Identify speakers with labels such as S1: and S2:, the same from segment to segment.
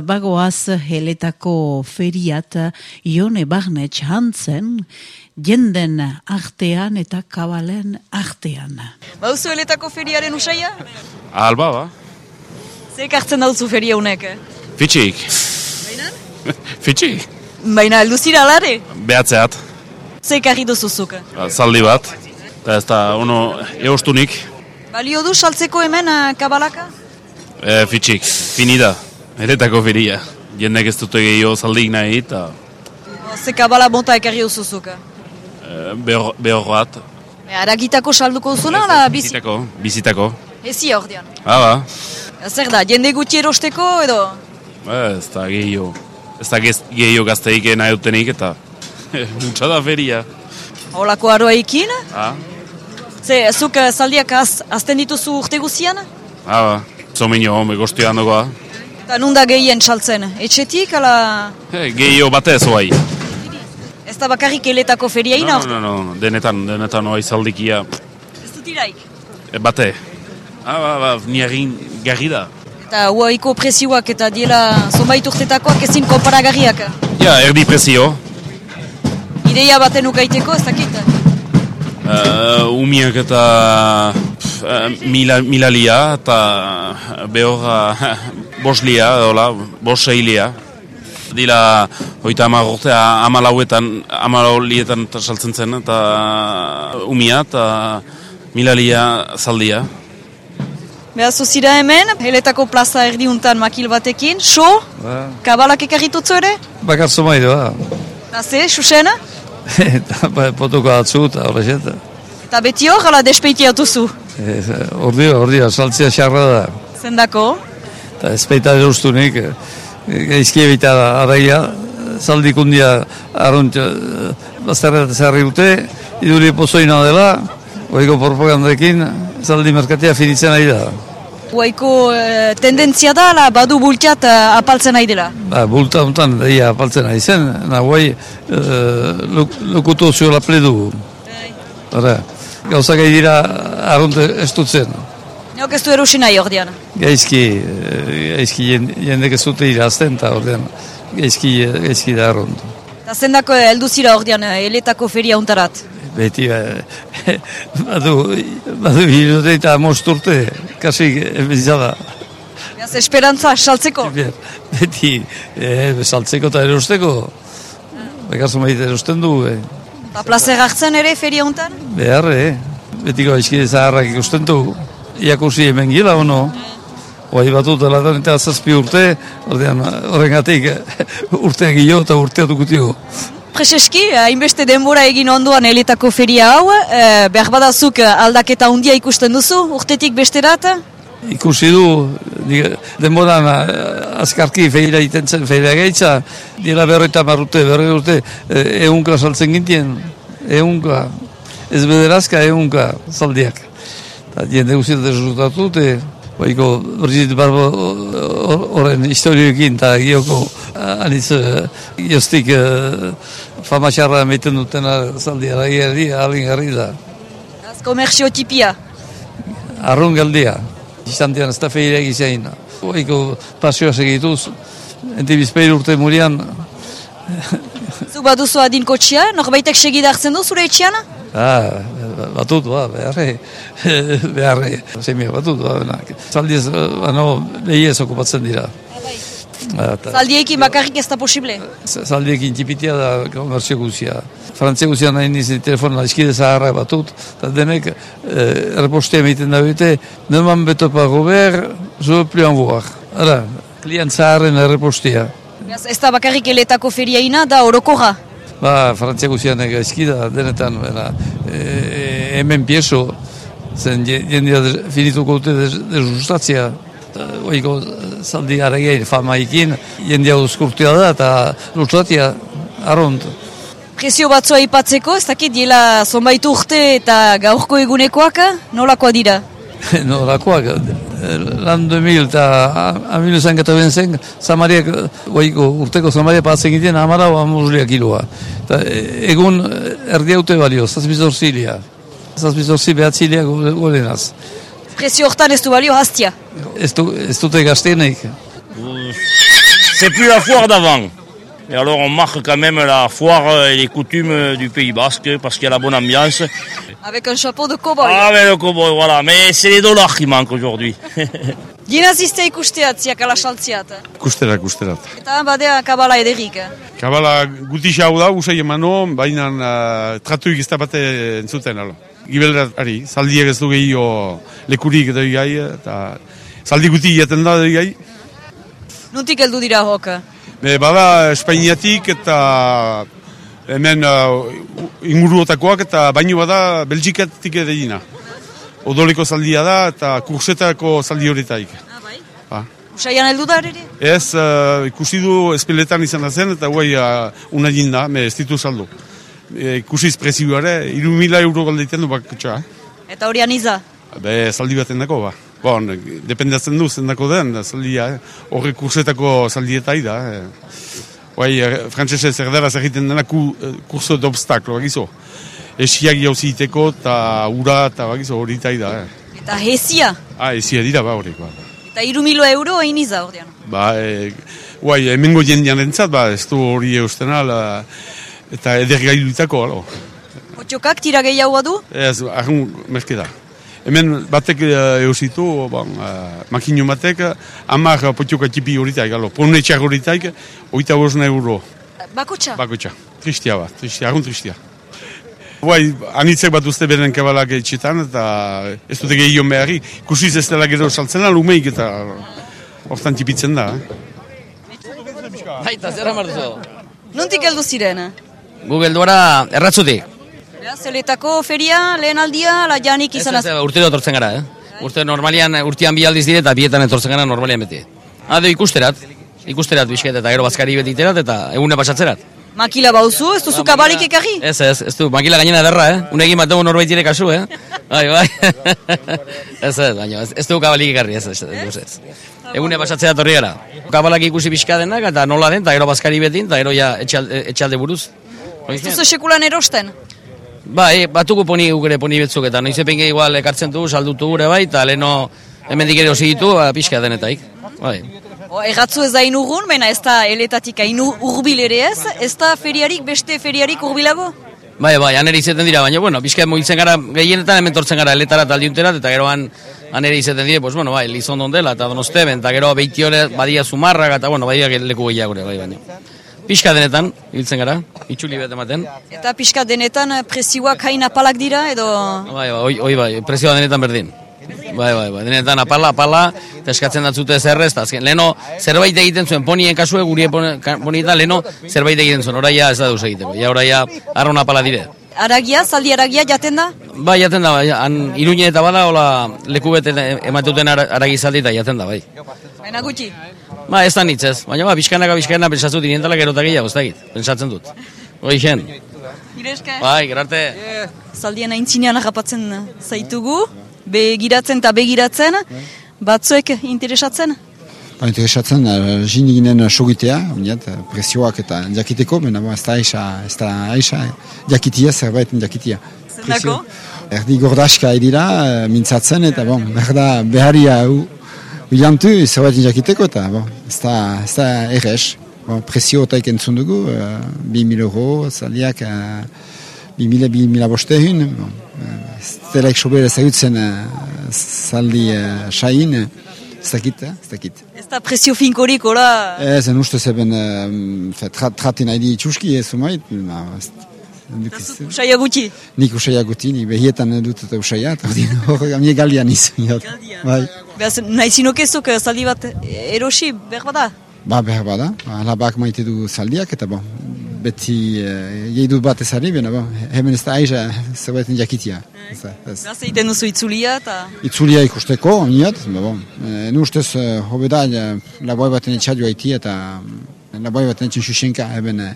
S1: Bagoaz heletako feriat Ione Barnetx hantzen, jenden artean eta kabalen artean.
S2: Bauzu heletako feriaren usaia?
S3: Alba, ba.
S2: Zer hartzen dauzu feria unek?
S3: Fitxik.
S2: Baina?
S3: Fitxik.
S2: Baina, luzira alare?
S3: Behatzeat.
S2: Zer karri duzuzuk?
S3: Ba, Zaldi bat. Eta ez da, ono, eostunik.
S2: Balio du saltzeko hemen kabalaka?
S3: E, fitxik. Finida. Heletako feria. Jendek ez dute gehiago zaldik nahi, eta
S2: Zer kabala bonta ekarri duzuzuk?
S3: e, behor, behor bat.
S2: E, aragitako salduko duzuna, ala bizi?
S3: Bizitako. Bizitako.
S2: Ezi ordean.
S3: Ah, ba.
S2: Zer da, jende gutxi erosteko edo?
S3: Ba, ez da gehiago. Ez da gehiago gazteik nahi dutenik, eta mutsa da feria.
S2: Holako aroa ikin?
S3: Ah,
S2: Ze, zuk zaldiak az, azten dituzu urte guzian?
S3: ah, ba. Zominio, home, goztu handokoa.
S2: Eta nunda gehien saltzen? Etxetik, ala...
S3: Hey, gehiago batez, oai.
S2: Ez da bakarrik eletako feria
S3: No, no, no, no, denetan, denetan oai zaldikia.
S2: Ez dut iraik.
S3: E, bate. Ah, ba, ba, niagin garri da.
S2: Eta huaiko presioak eta diela zonbait urtetakoak ezin konparagarriak.
S3: Ja, erdi prezio.
S2: Ideia baten ukaiteko, ez dakit.
S3: Uh, umiak eta eh, mila, milalia eta behor uh, boslia, hola, boseilia. Dila, hoita hamar urtea amalauetan, amalaulietan saltzen zen, eta umia eta milalia zaldia.
S2: Beha, zuzira hemen, heletako plaza erdiuntan makil batekin, so,
S4: Ba,
S2: kabalak ekarritutzu ere?
S4: bakar zomaido, ba.
S2: Na ze, susena?
S4: Eta ba, potoko atzu eta horrexet.
S2: Eta beti hor, ala despeitiatuzu.
S4: Ez, Ordio, ordio, saltzia xarra da.
S2: Zendako?
S4: Eta ezpeita erustunik, geizki ebita da, araia, zaldik undia arrunt, bazterret zerri dute, iduri pozoina dela, oiko propagandekin, zaldi merkatia finitzen ari da.
S2: Huaiko eh, tendentzia da, ala badu bultiat eh, apaltzen nahi dela.
S4: Ba, bulta honetan, deia apaltzen ari zen, nahuai, luk, lukutu ziola pledu. Hora, gauzak ari dira arrunt ez dutzen.
S2: Neok ez du erusi nahi ordean.
S4: Gaizki, eh, gaizki jen- jendek ez dute irazten, eta ordean, gaizki, gaizki da arrunt.
S2: Eta zendako heldu zira ordean, eh, eletako feria untarat.
S4: Beti, eh, badu, badu hilote eta most urte, kasi bizada.
S2: Beaz, esperantza, saltzeko.
S4: Beti, eh, saltzeko eta erosteko, bekarzu maite erosten du, eh.
S2: Eta plazer hartzen ere feria untan?
S4: behar, eh. Betiko aizkide zaharrak ikusten du, iakusi hemen gila, ono. Oai batu dela da eta zazpi urte, ordean horrengatik urteak gio eta urteatu gutio.
S2: Prezeski, hainbeste denbora egin ondoan eletako feria hau, e, behar badazuk aldaketa handia ikusten duzu, urtetik besterat?
S4: Ikusi du, dik- denboran eh, azkarki feira iten zen, feira gaitza, dira berroita marrute, berroi urte, eh, ehunka saltzen gintien, ehunka, ez bederazka ehunka zaldiak. Jende guztiet resultatu, te, Baiko, Brigitte Barbo hor- horren historioekin, eta gioko anitz eh, joztik eh, fama txarra emaiten dutena zaldia, ragi alin garri da.
S2: Az komertzio tipia.
S4: Arrun galdia, izan dian ez da feire egizein. Oiko pasioa segituz, enti bizpeir urte murian,
S2: Zu baduzu adin kotxia, norbaitek segida hartzen du zure etxean?
S4: ah, batut, ba, beharre, beharre, semia batut, ba, benak. Zaldiez, ano, behiez okupatzen dira. Eta
S2: Zaldiekin bakarrik ez da posible.
S4: Zaldiekin tipitia da komerzio guzia. Frantzia guzia nahi nizi telefona eskide zaharra batut, eta denek eh, errepostea egiten da bete, neman beto pago behar, zo plian buak. Ara, klient zaharren errepostea.
S2: Beaz, ez da bakarrik eletako feria ina, da orokorra.
S4: Ba, Frantzia guzian eskida, denetan, bera, e, hemen pieso, zen je- jendea de- finituko dute desustatzia. Eta, Oiko, zaldi aregein, fama ikin, jendea uzkurtia da, eta lustratia, arront.
S2: Prezio batzua ipatzeko, ez dakit diela zonbait urte eta gaurko egunekoak, nolakoa dira?
S4: no, lakoak, lan 2000 eta amilu zen gata zen, zamariak, oiko, urteko zamaria patzen giten, amara o amuzlia kiloa. Eta e, egun erdi haute balio, zazpizor zilia. Zazpizor zi behatzilia golenaz.
S2: Prezio hortan ez du balio hastia.
S4: Ez, du, ez dute gaztenek.
S5: c'est plus la foire d'avant. Et alors on marque quand même la foire et les coutumes du Pays Basque parce qu'il y a la bonne ambiance.
S2: Avec un chapeau de cowboy.
S5: Ah mais le cowboy, voilà. Mais c'est les dollars qui manquent aujourd'hui.
S2: Ginazizte ikusteat, ziak ala saltziat.
S6: Kusterat, kusterat.
S2: Eta badea kabala ederik.
S6: Kabala guti hau da, usai emano, baina uh, tratuik ez da bate entzuten, alo. Gibelrat, ari, zaldiak ez du gehiago lekurik edo gai, eta zaldi guti jaten da edo gai.
S2: Nuntik heldu dira hok.
S6: Be, bada Espainiatik eta hemen uh, inguruotakoak eta baino bada Belgikatik ere dina. Odoleko zaldia da eta kursetako zaldi horitaik.
S2: Ah, bai?
S6: Ba.
S2: Usaian heldu da ere?
S6: Ez, uh, ikusi du espeletan izan da zen eta guai uh, una jinda, me ez ditu saldu. E, ikusiz prezioa ere, iru mila euro galdeiten du bakutxa. Eh?
S2: Eta hori aniza.
S6: Be, zaldi baten dako, ba. Bon, dependatzen du zendako den, zaldia, eh? horrek kursetako zaldietai da. Eh? Guai, eh, frantzesez erderaz egiten dena ku, eh, kurso d'obstaklo, bagizo. Esiak jauzi iteko eta ura eta bagizo hori tai da. Eh?
S2: Eta hezia.
S6: Ah, esia dira ba horiek, ba.
S2: Eta iru milo euro egin iza ordean.
S6: Ba, e, guai, hemengo jendean entzat, ba, ez du hori eusten ala, eta edergailutako, alo.
S2: Potxokak tira gehiago du?
S6: Ez, argun merke da. Hemen batek uh, eusitu, bon, uh, makinu batek, hamar potioka tipi horitaik, alo, ponetxak horitaik, oita bosna euro,
S2: Bakotxa?
S6: bakotxa. Tristia ba, tristia, argun tristia. Guai, anitzek bat uste beren kabalak etxetan, eta ez dute gehiago beharri, kusiz ez dela gero saltzen da, lumeik eta hortan tipitzen da. Eh?
S7: Baita, zer amartuzo?
S2: Nuntik heldu ziren?
S7: Google duara erratzutik.
S2: Zeletako feria, lehen aldia, la janik izan
S7: ez, urtero etortzen gara, eh? Urte normalian, urtean bi aldiz dire eta bietan etortzen gara normalian beti. Ado ikusterat, ikusterat bizket eta gero bazkari betiterat eta egune pasatzerat.
S2: Makila bauzu, ez duzu kabalik ekarri?
S7: Ez, ez, ez du, makila gainera derra, eh? Unegin bat dugu norbait dire kasu, eh? Bai, bai. ez, ez, baina, ez, ez du kabalik ekarri, ez, ez, ez, ez. Egune pasatzea torri gara. Kabalak ikusi pixka denak eta nola den, eta gero bazkari betin, eta gero ja etxalde buruz.
S2: Ez duzu sekulan erosten?
S7: Bai, batuko poni gure poni betzuk eta noiz epenge igual ekartzen du, saldutu gure bai, eta leheno hemen ere osi ditu, ba, pixka denetaik. Bai.
S2: O, erratzu ez da inurgun, baina ez da eletatik hain urbil ere ez, ez da feriarik, beste feriarik urbilago?
S7: Bai, bai, han ere izaten dira, baina, bueno, pixka mugitzen gara, gehienetan hemen tortzen gara eletara eta aldiunterat, eta gero han, han ere izaten dire, pues, bueno, bai, Lizondon dela, eta Donosteben, eta gero beiti hori badia zumarrak, eta, bueno, badia leku gehiago gure, bai, baina. Pixka denetan, hiltzen gara, itxuli bet ematen.
S2: Eta pixka denetan eh, prezioak hain apalak dira, edo...
S7: Bai, bai, oi, bai, prezioa denetan berdin. Bai, bai, bai, denetan apala, apala, eta eskatzen datzute zerrez, eta azken, leno zerbait egiten zuen, ponien kasue, gurie ponietan, leno zerbait egiten zuen, oraia ez da duz egiteko, ja oraia arraun apala dire.
S2: Aragia, zaldi aragia jaten da?
S7: Bai, jaten da, bai, han iruñe eta bada, hola, leku bete ematuten ara, aragi zaldi eta jaten da, bai.
S2: Baina gutxi.
S7: Ba, ez da nitz ez, baina ba, bizkanaka bizkana pentsatzu dinientala gero eta gehiago, ez da egit, pentsatzen dut. Hoixen,
S2: Gire eske?
S7: bai, gerarte.
S2: Zaldien aintzinean agapatzen zaitugu, begiratzen eta begiratzen, batzuek interesatzen?
S8: Ba, interesatzen, uh, jini ginen sogitea, uniat, prezioak eta jakiteko, baina ba, ez da aixa, ez da aixa, jakitia, zerbait jakitia.
S2: Zendako?
S8: Erdi gordaska edira, mintzatzen, eta bon, berda beharia u, uilantu, zerbait jakiteko, eta bon, ez da, ez da errez. Bon, prezio otaik entzun dugu, uh, 2000 euro, zaldiak, uh, 2000, 2000 bostehun, bon, uh, sobera uh, zaldi uh, sain, ez dakit, ez dakit.
S2: Ez da prezio finkorik, hola?
S8: Ez, en uste zeben, um, tra, nahi di ez umait,
S2: Usaia gutxi.
S8: nik usaiak guti, nik behietan dut eta usaia, eta hori galian izan. Bai.
S2: Beaz, nahi zinokezuk eh, zaldi bat erosi, behar bada?
S8: Ba, behar bada, alabak maite du zaldiak, eta bon, beti uh, gehi dut bat ezari, bena, bon, hemen ez da aiza, zerbaiten jakitia.
S2: Beaz, egiten duzu itzulia eta...
S8: Itzulia ikusteko, oniat, ba, bon, e, nu ustez, uh, hobe da, laboi baten etxadu haiti, eta mm, laboi baten etxen xuxenka, hemen, eh,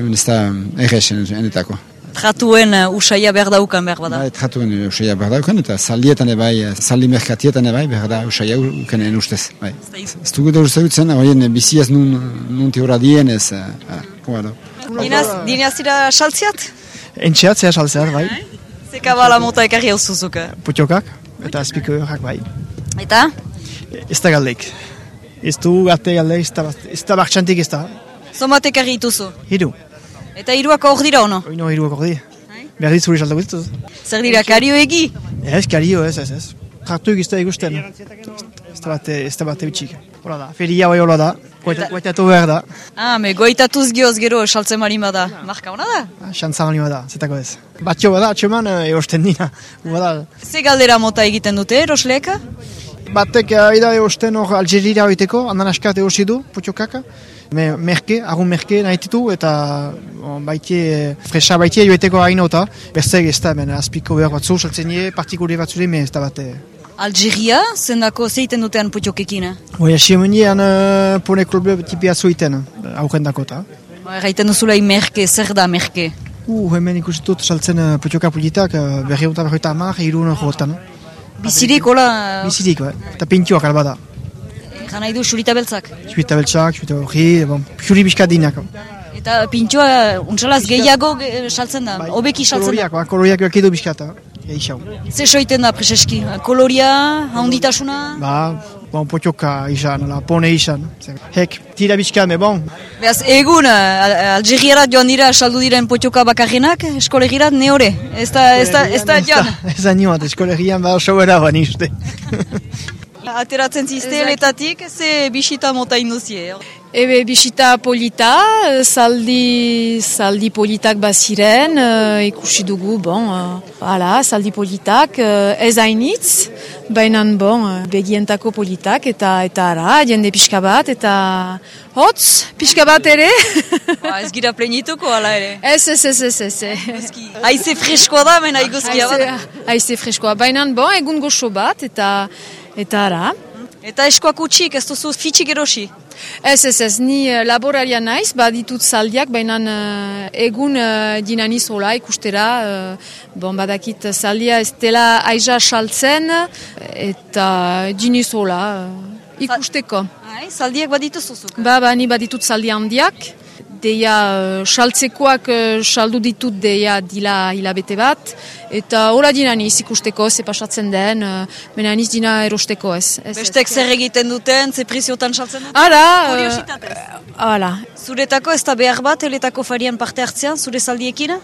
S8: hemen ez da erresen enetako.
S2: Tratuen uh, usaia behar daukan behar bada.
S8: Bai, tratuen usaia behar dauken, eta zaldietan ebai, zaldi merkatietan ebai, behar da usaia ukenen ustez. Bai. Ez dugu da usatzen, horien biziaz nun, nun teora dien ez.
S2: Dinaz, dinazira saltziat?
S9: Entxeatzea saltzeat, bai,
S2: Zeka bala mota ekarri hau zuzuk.
S9: putxokak, eta azpiko horrak bai.
S2: Eta?
S9: Ez da galdek. Ez du garte galde, ez da, bat- ez da bartxantik ez da.
S2: Zomatek argi dituzu.
S9: Hiru.
S2: Eta hiruak hor dira ono.
S9: Oino hiruak ordi. Behar dit zuri saldo guztuz.
S2: Zer dira, kario egi?
S9: Ez, kario, ez, ez, ez. Jartu ez da ikusten. Ez da bate, ez da bate bitxik. Hola da, feria bai hola da. Goetatu behar da.
S2: Ah, me goitatuz gioz gero saltzen marin bada. Marka hona da?
S9: Xantza honi bada, zetako ez. Batxo bada, atxeman, eh, erosten dina. Bada,
S2: Ze galdera mota egiten dute, erosleeka?
S9: Batek aida eosten hor Algerira oiteko, andan askat eosi du, putxokaka. Me, merke, agun merke nahi ditu, eta on, baite, fresa baite joeteko hainota. Bertzeg ez da, ben, azpiko behar batzu, saltzen die, partikule batzure, me ez da bate.
S2: Algeria, zendako zeiten dutean putxokekina.
S9: Oia, siemenean uh, pone klube tipia zuiten, aurren dakota.
S2: Erraiten duzula merke, zer da merke?
S9: Uh, hemen ikusitut saltzen uh, putxoka pulitak, uh, berri eta berri eta amar, irun jotan.
S2: Bizirik, hola,
S9: Bizirik, bai. eta pintioak albada.
S2: Gana idu surita beltzak.
S9: Xuita beltsak, xuita hori, bon, xuri bizka dinak.
S2: Eta pintxoa, untsalaz gehiago ge- saltzen da, hobeki saltzen da.
S9: Koloriak, ba, koloriak beak edo bizkata. Eixau.
S2: Ze soiten da, preseski? Koloria, handitasuna?
S9: Ba, bon, potioka izan, la, pone izan. Hek, tira bizka, me bon.
S2: Beaz, egun, uh, Algeriara joan dira saldu diren potxoka bakarrenak, eskolegirat neore. Ez da, ez da, ez da joan.
S9: Ez da nioat, eskolegian ba oso bera ban izte.
S2: Ateratzen zizteletatik, ze bisita mota induzie.
S10: Ebe bisita polita, eh, zaldi, zaldi politak baziren, eh, ikusi dugu, bon, eh, hala, zaldi politak, ez hainitz, baina bon, begientako politak, eta eta ara, jende pixka bat, eta hotz, pixka bat ere.
S2: Ba, ez gira plenituko, ala ere.
S10: ez, ez, ez, ez, ez.
S2: Haize freskoa da, mena iguzkia
S10: Haize-
S2: bada.
S10: Haize freskoa, baina bon, egun goxo bat, eta eta ara.
S2: Eta eskoak utxik, ez duzu fitxik erosi.
S10: Ez, ez, ez, ni eh, laboraria naiz, baditut zaldiak, baina eh, egun uh, dinaniz hola ikustera, eh, bon, badakit zaldia ez dela aiza saltzen, eta diniz hola eh, ikusteko.
S2: Zaldiak baditu zuzuk.
S10: Ba, ba, ni baditut zaldi handiak, deia uh, saltzekoak uh, saldu ditut deia dila hilabete bat, eta hola dinaniz ikusteko, ze pasatzen den, uh, menaniz dina erosteko ez. ez, ez.
S2: Bestek zer egiten duten, ze preziotan saltzen duten.
S10: Ara, eh,
S2: Kuriositatez.
S10: Hala,
S2: Zuretako ez da behar bat, eletako farian parte hartzean, zure zaldiekin?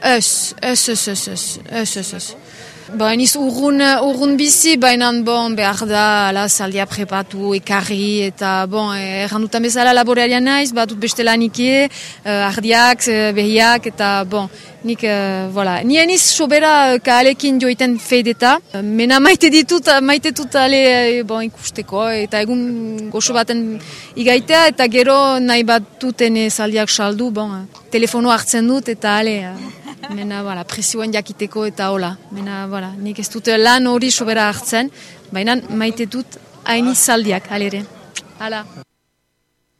S10: Ez, ez, ez, ez, ez, ez, ez, ez. Ba, eniz urrun, urrun bizi, baina bon, behar da, ala, zaldia prepatu, ekarri, eta bon, errandutan bezala laboraria naiz, batut beste lanike, uh, ardiak, eh, behiak, eta bon, nik, uh, voilà. Ni eniz sobera kaalekin joiten feideta, mena maite ditut, maite dut ale, eh, bon, ikusteko, eta egun goxo baten igaitea, eta gero nahi bat duten zaldiak saldu, bon, eh, telefono hartzen dut, eta ale, eh, Mena, voilà, presioen jakiteko eta hola. Mena, voilà, nik ez dute lan hori sobera hartzen, baina maite dut hain izaldiak, alere. Hala.